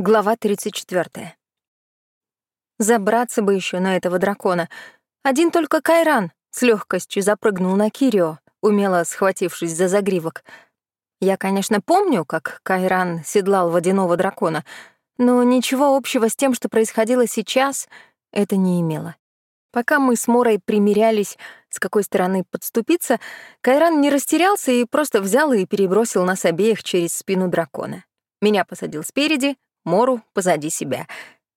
Глава 34. Забраться бы еще на этого дракона. Один только Кайран с легкостью запрыгнул на Кирио, умело схватившись за загривок. Я, конечно, помню, как Кайран седлал водяного дракона, но ничего общего с тем, что происходило сейчас, это не имело. Пока мы с Морой примерялись, с какой стороны подступиться, Кайран не растерялся и просто взял и перебросил нас обеих через спину дракона. Меня посадил спереди, Мору позади себя.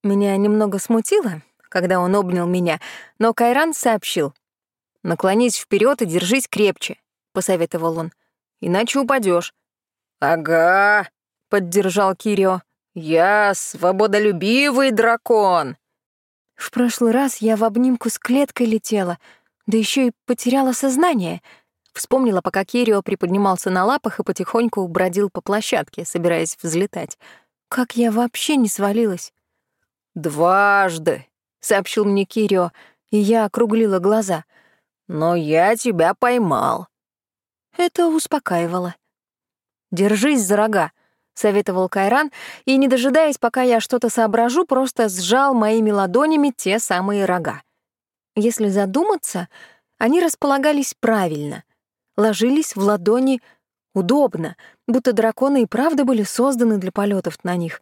Меня немного смутило, когда он обнял меня, но Кайран сообщил. «Наклонись вперед и держись крепче», — посоветовал он. «Иначе упадешь. «Ага», — поддержал Кирио. «Я свободолюбивый дракон». В прошлый раз я в обнимку с клеткой летела, да еще и потеряла сознание. Вспомнила, пока Кирио приподнимался на лапах и потихоньку бродил по площадке, собираясь взлетать. Как я вообще не свалилась? «Дважды», — сообщил мне Кирио, и я округлила глаза. «Но я тебя поймал». Это успокаивало. «Держись за рога», — советовал Кайран, и, не дожидаясь, пока я что-то соображу, просто сжал моими ладонями те самые рога. Если задуматься, они располагались правильно, ложились в ладони Удобно, будто драконы и правда были созданы для полетов на них.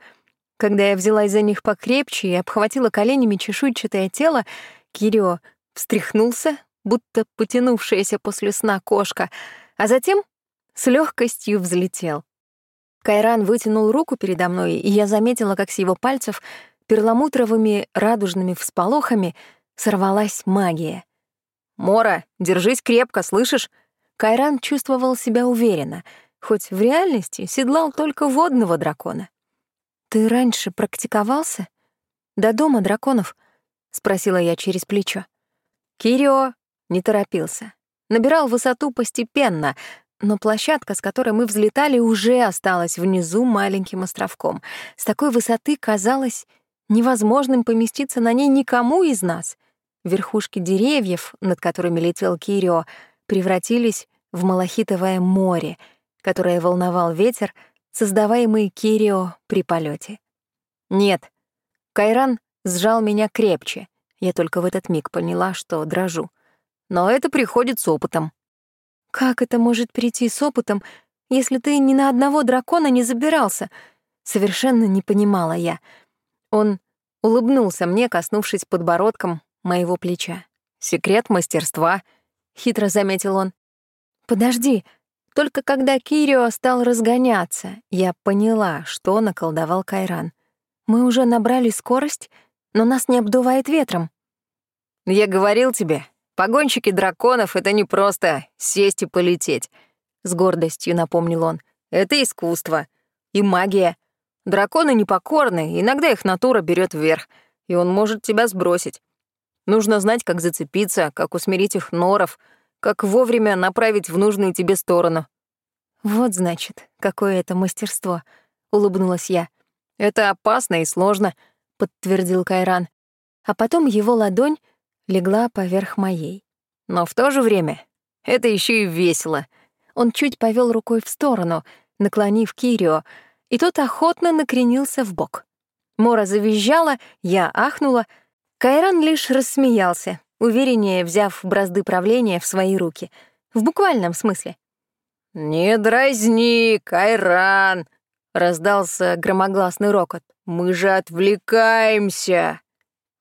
Когда я взялась за них покрепче и обхватила коленями чешуйчатое тело, Кирио встряхнулся, будто потянувшаяся после сна кошка, а затем с легкостью взлетел. Кайран вытянул руку передо мной, и я заметила, как с его пальцев перламутровыми радужными всполохами сорвалась магия. «Мора, держись крепко, слышишь?» Кайран чувствовал себя уверенно, хоть в реальности седлал только водного дракона. «Ты раньше практиковался? До дома драконов?» — спросила я через плечо. Кирио не торопился. Набирал высоту постепенно, но площадка, с которой мы взлетали, уже осталась внизу маленьким островком. С такой высоты казалось невозможным поместиться на ней никому из нас. Верхушки деревьев, над которыми летел Кирио, превратились в малахитовое море, которое волновал ветер, создаваемый Кирио при полете. Нет, Кайран сжал меня крепче. Я только в этот миг поняла, что дрожу. Но это приходит с опытом. Как это может прийти с опытом, если ты ни на одного дракона не забирался? Совершенно не понимала я. Он улыбнулся мне, коснувшись подбородком моего плеча. «Секрет мастерства», — хитро заметил он. «Подожди». Только когда Кирио стал разгоняться, я поняла, что наколдовал Кайран. Мы уже набрали скорость, но нас не обдувает ветром. «Я говорил тебе, погонщики драконов — это не просто сесть и полететь», — с гордостью напомнил он. «Это искусство и магия. Драконы непокорны, иногда их натура берет вверх, и он может тебя сбросить. Нужно знать, как зацепиться, как усмирить их норов, как вовремя направить в нужную тебе сторону. Вот значит, какое это мастерство, улыбнулась я. Это опасно и сложно, подтвердил Кайран. А потом его ладонь легла поверх моей. Но в то же время это еще и весело. Он чуть повел рукой в сторону, наклонив Кирио, и тот охотно накренился в бок. Мора завизжала, я ахнула, Кайран лишь рассмеялся, увереннее взяв бразды правления в свои руки. В буквальном смысле. «Не дразни, Кайран!» — раздался громогласный рокот. «Мы же отвлекаемся!»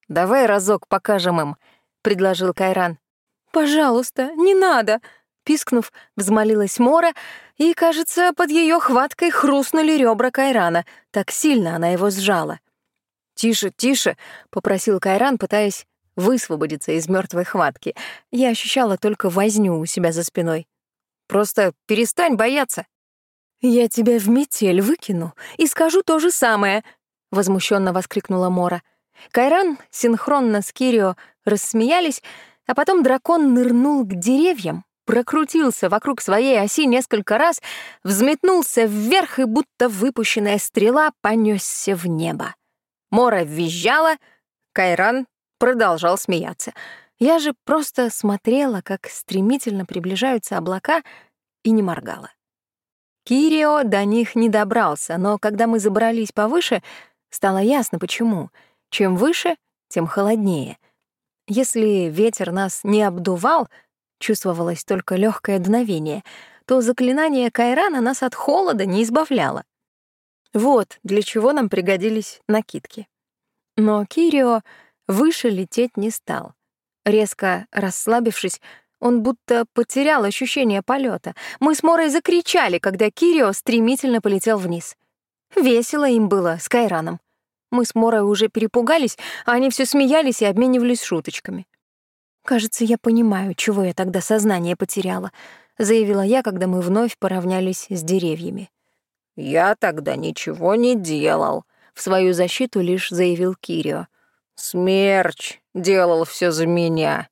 «Давай разок покажем им», — предложил Кайран. «Пожалуйста, не надо!» Пискнув, взмолилась Мора, и, кажется, под ее хваткой хрустнули ребра Кайрана. Так сильно она его сжала. «Тише, тише!» — попросил Кайран, пытаясь высвободиться из мертвой хватки. Я ощущала только возню у себя за спиной. Просто перестань бояться. Я тебя в метель выкину и скажу то же самое, возмущенно воскликнула Мора. Кайран синхронно с Кирио рассмеялись, а потом дракон нырнул к деревьям, прокрутился вокруг своей оси несколько раз, взметнулся вверх и будто выпущенная стрела понесся в небо. Мора визжала, Кайран продолжал смеяться. Я же просто смотрела, как стремительно приближаются облака, и не моргала. Кирио до них не добрался, но когда мы забрались повыше, Стало ясно, почему. Чем выше, тем холоднее. Если ветер нас не обдувал, чувствовалось только легкое дуновение, то заклинание Кайрана нас от холода не избавляло. Вот для чего нам пригодились накидки. Но Кирио выше лететь не стал. Резко расслабившись, он будто потерял ощущение полета. Мы с Морой закричали, когда Кирио стремительно полетел вниз. Весело им было с Кайраном. Мы с Морой уже перепугались, а они все смеялись и обменивались шуточками. «Кажется, я понимаю, чего я тогда сознание потеряла», — заявила я, когда мы вновь поравнялись с деревьями. «Я тогда ничего не делал», — в свою защиту лишь заявил Кирио. «Смерч делал все за меня».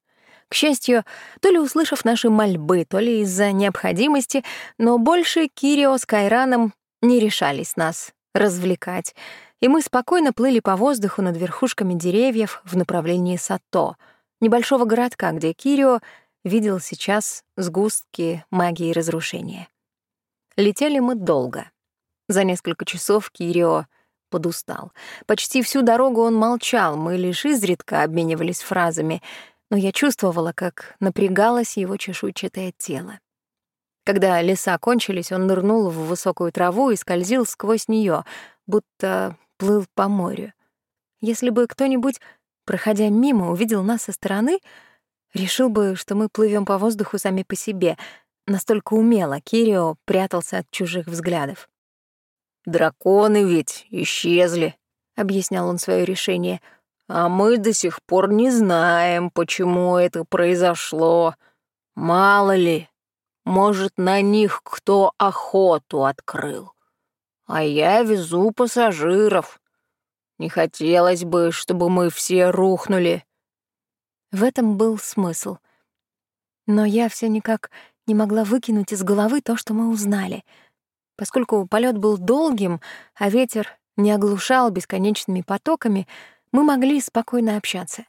К счастью, то ли услышав наши мольбы, то ли из-за необходимости, но больше Кирио с Кайраном не решались нас развлекать, и мы спокойно плыли по воздуху над верхушками деревьев в направлении Сато, небольшого городка, где Кирио видел сейчас сгустки магии разрушения. Летели мы долго. За несколько часов Кирио подустал. Почти всю дорогу он молчал, мы лишь изредка обменивались фразами, но я чувствовала, как напрягалось его чешуйчатое тело. Когда леса кончились, он нырнул в высокую траву и скользил сквозь нее, будто плыл по морю. Если бы кто-нибудь, проходя мимо, увидел нас со стороны, решил бы, что мы плывем по воздуху сами по себе. Настолько умело Кирио прятался от чужих взглядов. «Драконы ведь исчезли», — объяснял он свое решение. «А мы до сих пор не знаем, почему это произошло. Мало ли, может, на них кто охоту открыл. А я везу пассажиров. Не хотелось бы, чтобы мы все рухнули. В этом был смысл. Но я все никак не могла выкинуть из головы то, что мы узнали. Поскольку полет был долгим, а ветер не оглушал бесконечными потоками, мы могли спокойно общаться.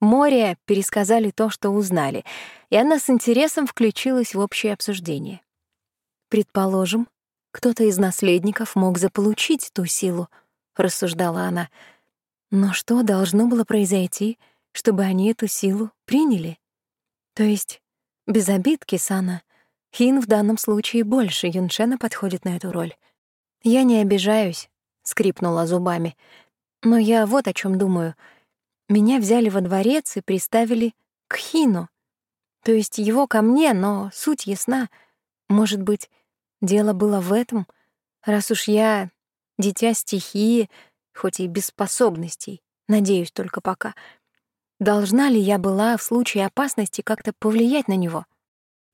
Море пересказали то, что узнали, и она с интересом включилась в общее обсуждение. «Предположим, кто-то из наследников мог заполучить ту силу», — рассуждала она. «Но что должно было произойти, чтобы они эту силу приняли? То есть, без обид, Кисана, Хин в данном случае больше Юншена подходит на эту роль. Я не обижаюсь», — скрипнула зубами, «но я вот о чем думаю — меня взяли во дворец и приставили к Хину. То есть его ко мне, но суть ясна. Может быть, дело было в этом, раз уж я дитя стихии, хоть и без способностей, надеюсь только пока. Должна ли я была в случае опасности как-то повлиять на него?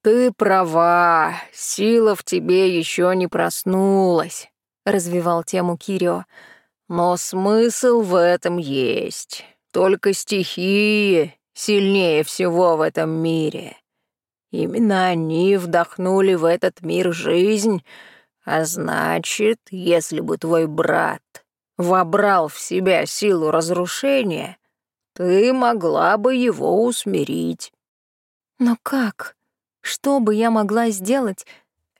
«Ты права, сила в тебе еще не проснулась», — развивал тему Кирио. «Но смысл в этом есть. Только стихии сильнее всего в этом мире. Именно они вдохнули в этот мир жизнь, а значит, если бы твой брат вобрал в себя силу разрушения, ты могла бы его усмирить. Но как? Что бы я могла сделать?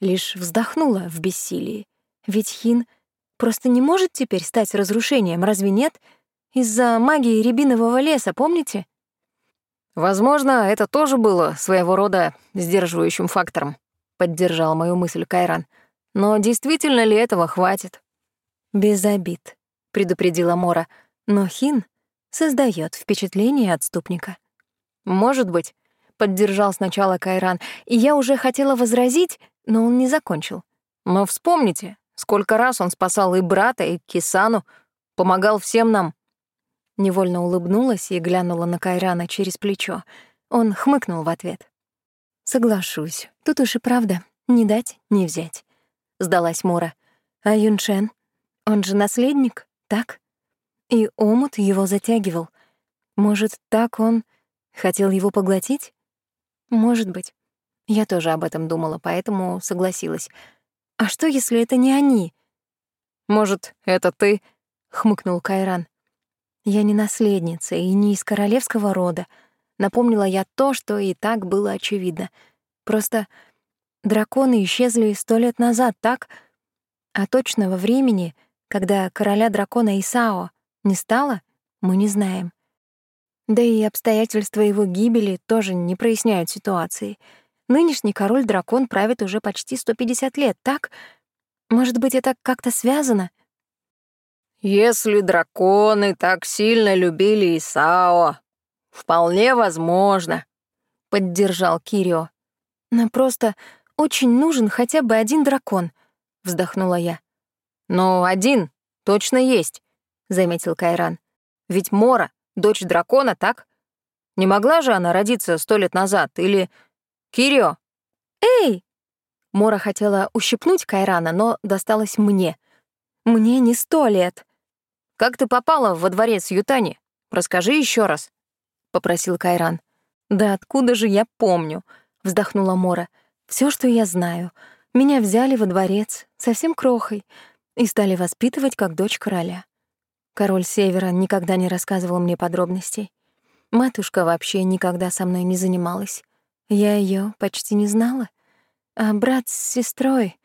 Лишь вздохнула в бессилии. Ведь Хин просто не может теперь стать разрушением, разве нет? — из-за магии рябинового леса, помните? Возможно, это тоже было своего рода сдерживающим фактором, поддержал мою мысль Кайран. Но действительно ли этого хватит? Без обид, предупредила Мора, но Хин создает впечатление отступника. Может быть, поддержал сначала Кайран, и я уже хотела возразить, но он не закончил. Но вспомните, сколько раз он спасал и брата, и Кисану, помогал всем нам. Невольно улыбнулась и глянула на Кайрана через плечо. Он хмыкнул в ответ. «Соглашусь. Тут уж и правда. Не дать, не взять», — сдалась Мора. «А Юншен? Он же наследник, так?» И омут его затягивал. Может, так он хотел его поглотить? Может быть. Я тоже об этом думала, поэтому согласилась. А что, если это не они? Может, это ты? хмыкнул Кайран. Я не наследница и не из королевского рода. Напомнила я то, что и так было очевидно. Просто драконы исчезли сто лет назад, так? А точного времени, Когда короля дракона Исао не стало, мы не знаем. Да и обстоятельства его гибели тоже не проясняют ситуации. Нынешний король-дракон правит уже почти 150 лет, так? Может быть, это как-то связано? Если драконы так сильно любили Исао, вполне возможно, — поддержал Кирио. «Нам просто очень нужен хотя бы один дракон», — вздохнула я. «Но один точно есть», — заметил Кайран. «Ведь Мора — дочь дракона, так? Не могла же она родиться сто лет назад? Или... Кирио?» «Эй!» Мора хотела ущипнуть Кайрана, но досталось мне. «Мне не сто лет». «Как ты попала во дворец Ютани? Расскажи еще раз», — попросил Кайран. «Да откуда же я помню?» — вздохнула Мора. Все, что я знаю. Меня взяли во дворец, совсем крохой, и стали воспитывать как дочь короля. Король Севера никогда не рассказывал мне подробностей. Матушка вообще никогда со мной не занималась. Я ее почти не знала. А брат с сестрой,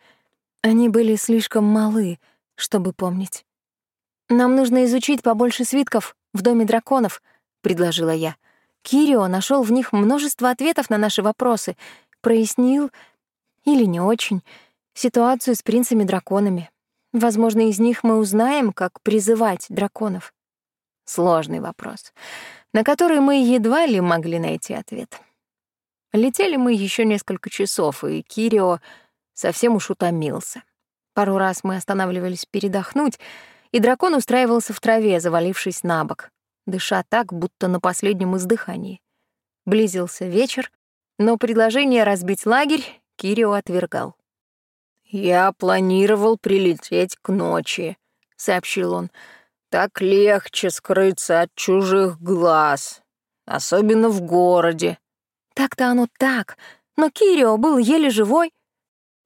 они были слишком малы, чтобы помнить. «Нам нужно изучить побольше свитков в Доме драконов», — предложила я. Кирио нашел в них множество ответов на наши вопросы, прояснил, или не очень, ситуацию с принцами-драконами. Возможно, из них мы узнаем, как призывать драконов. Сложный вопрос, на который мы едва ли могли найти ответ. Летели мы еще несколько часов, и Кирио совсем уж утомился. Пару раз мы останавливались передохнуть, и дракон устраивался в траве, завалившись на бок дыша так, будто на последнем издыхании. Близился вечер, но предложение разбить лагерь Кирио отвергал. «Я планировал прилететь к ночи», — сообщил он. «Так легче скрыться от чужих глаз, особенно в городе». «Так-то оно так, но Кирио был еле живой».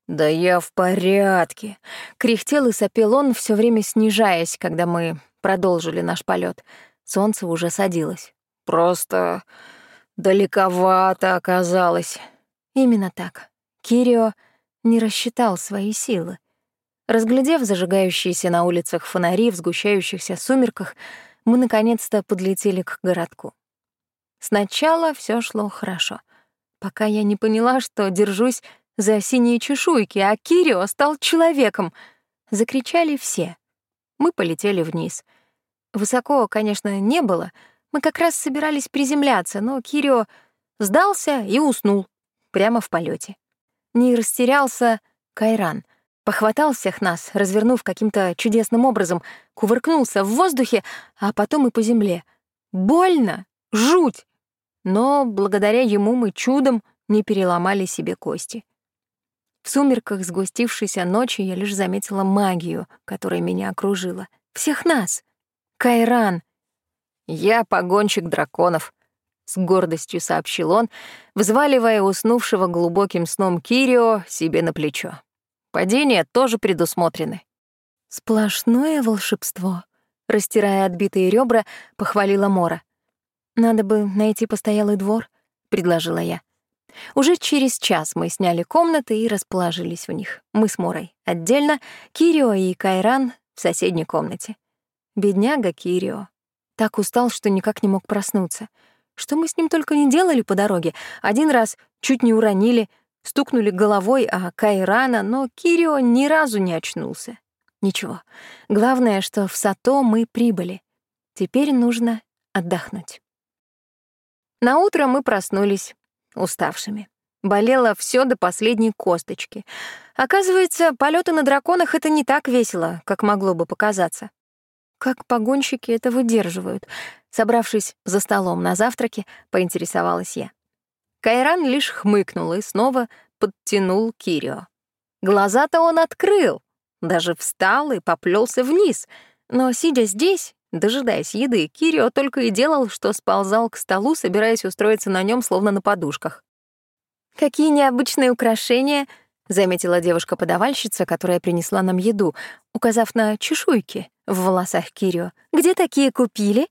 «Да я в порядке», — кряхтел и сопел он, все время снижаясь, когда мы продолжили наш полет. Солнце уже садилось. «Просто далековато оказалось». Именно так. Кирио не рассчитал свои силы. Разглядев зажигающиеся на улицах фонари в сгущающихся сумерках, мы наконец-то подлетели к городку. Сначала все шло хорошо, пока я не поняла, что держусь за синие чешуйки, а Кирио стал человеком. Закричали все. Мы полетели вниз — Высоко, конечно, не было. Мы как раз собирались приземляться, но Кирио сдался и уснул прямо в полете. Не растерялся Кайран. Похватал всех нас, развернув каким-то чудесным образом, кувыркнулся в воздухе, а потом и по земле. Больно! Жуть! Но благодаря ему мы чудом не переломали себе кости. В сумерках сгустившейся ночи я лишь заметила магию, которая меня окружила. Всех нас! Кайран. Я погонщик драконов, с гордостью сообщил он, взваливая уснувшего глубоким сном Кирио себе на плечо. Падения тоже предусмотрены. Сплошное волшебство, растирая отбитые ребра, похвалила Мора. Надо бы найти постоялый двор, предложила я. Уже через час мы сняли комнаты и расположились в них. Мы с Морой отдельно, Кирио и Кайран в соседней комнате. Бедняга Кирио. Так устал, что никак не мог проснуться. Что мы с ним только не делали по дороге. Один раз чуть не уронили, стукнули головой о Кайрана, но Кирио ни разу не очнулся. Ничего. Главное, что в Сато мы прибыли. Теперь нужно отдохнуть. На утро мы проснулись уставшими. Болело все до последней косточки. Оказывается, полеты на драконах — это не так весело, как могло бы показаться. Как погонщики это выдерживают? Собравшись за столом на завтраке, поинтересовалась я. Кайран лишь хмыкнул и снова подтянул Кирио. Глаза-то он открыл, даже встал и поплелся вниз, но, сидя здесь, дожидаясь еды, Кирио только и делал, что сползал к столу, собираясь устроиться на нем, словно на подушках. «Какие необычные украшения!» — заметила девушка-подавальщица, которая принесла нам еду, указав на чешуйки, в волосах Кирио. «Где такие купили?»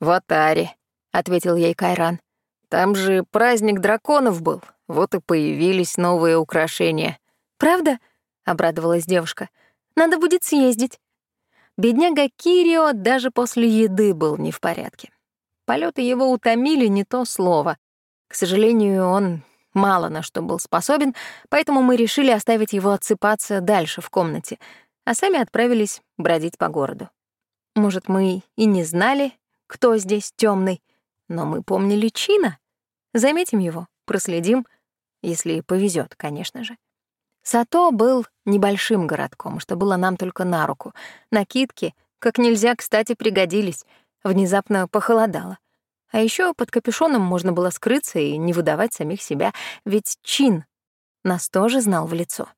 «В Атаре», — ответил ей Кайран. «Там же праздник драконов был, вот и появились новые украшения». «Правда?» — обрадовалась девушка. «Надо будет съездить». Бедняга Кирио даже после еды был не в порядке. Полеты его утомили не то слово. К сожалению, он мало на что был способен, поэтому мы решили оставить его отсыпаться дальше в комнате, а сами отправились бродить по городу. Может, мы и не знали, кто здесь темный, но мы помнили Чина. Заметим его, проследим, если повезет, конечно же. Сато был небольшим городком, что было нам только на руку. Накидки как нельзя, кстати, пригодились. Внезапно похолодало. А еще под капюшоном можно было скрыться и не выдавать самих себя, ведь Чин нас тоже знал в лицо.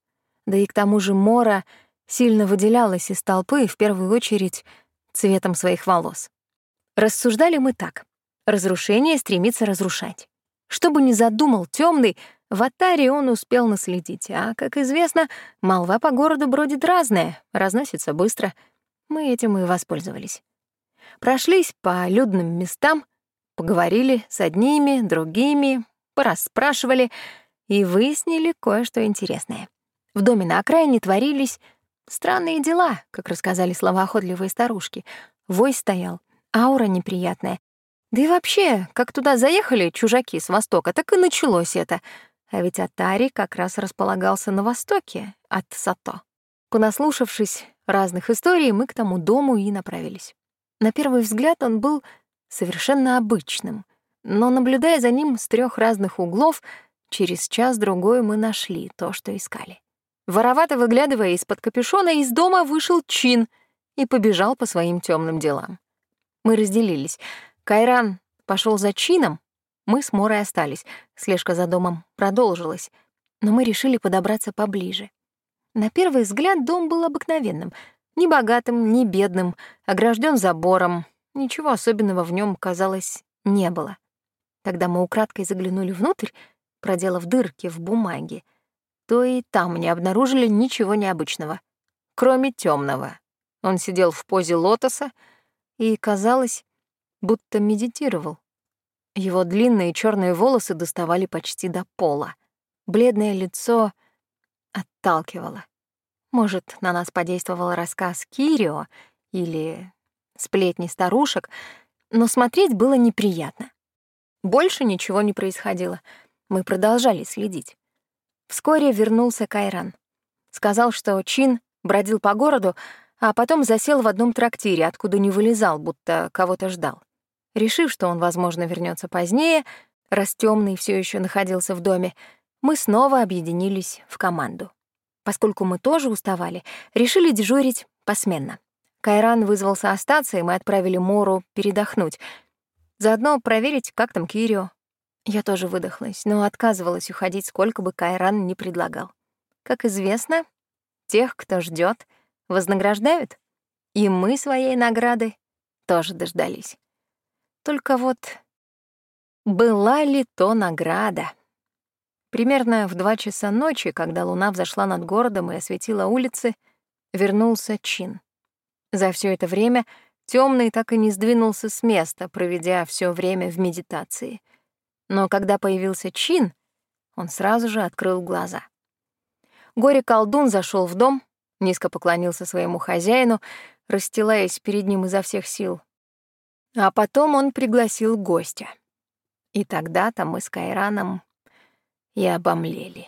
Да и к тому же Мора сильно выделялась из толпы, в первую очередь, цветом своих волос. Рассуждали мы так. Разрушение стремится разрушать. Что бы ни задумал темный, в Атаре он успел наследить, а, как известно, молва по городу бродит разная, разносится быстро. Мы этим и воспользовались. Прошлись по людным местам, поговорили с одними, другими, порасспрашивали и выяснили кое-что интересное. В доме на окраине творились странные дела, как рассказали словоохотливые старушки. Вой стоял, аура неприятная. Да и вообще, как туда заехали чужаки с востока, так и началось это — а ведь Атари как раз располагался на востоке от Сато. Понаслушавшись разных историй, мы к тому дому и направились. На первый взгляд он был совершенно обычным, но, наблюдая за ним с трех разных углов, через час-другой мы нашли то, что искали. Воровато выглядывая из-под капюшона, из дома вышел Чин и побежал по своим темным делам. Мы разделились. Кайран пошел за Чином, мы с Морой остались, слежка за домом продолжилась, но мы решили подобраться поближе. На первый взгляд дом был обыкновенным, ни богатым, ни бедным, огражден забором, ничего особенного в нем казалось, не было. Когда мы украдкой заглянули внутрь, проделав дырки в бумаге, то и там не обнаружили ничего необычного, кроме темного. Он сидел в позе лотоса и, казалось, будто медитировал. Его длинные черные волосы доставали почти до пола. Бледное лицо отталкивало. Может, на нас подействовал рассказ Кирио или сплетни старушек, но смотреть было неприятно. Больше ничего не происходило. Мы продолжали следить. Вскоре вернулся Кайран. Сказал, что Чин бродил по городу, а потом засел в одном трактире, откуда не вылезал, будто кого-то ждал. Решив, что он, возможно, вернется позднее, раз темный все еще находился в доме, мы снова объединились в команду. Поскольку мы тоже уставали, решили дежурить посменно. Кайран вызвался остаться, и мы отправили Мору передохнуть. Заодно проверить, как там Кирио. Я тоже выдохлась, но отказывалась уходить, сколько бы Кайран ни предлагал. Как известно, тех, кто ждет, вознаграждают. И мы своей награды тоже дождались. Только вот была ли то награда? Примерно в два часа ночи, когда луна взошла над городом и осветила улицы, вернулся Чин. За все это время темный так и не сдвинулся с места, проведя все время в медитации. Но когда появился Чин, он сразу же открыл глаза. Горе-колдун зашел в дом, низко поклонился своему хозяину, расстилаясь перед ним изо всех сил, а потом он пригласил гостя. И тогда-то мы с Кайраном и обомлели.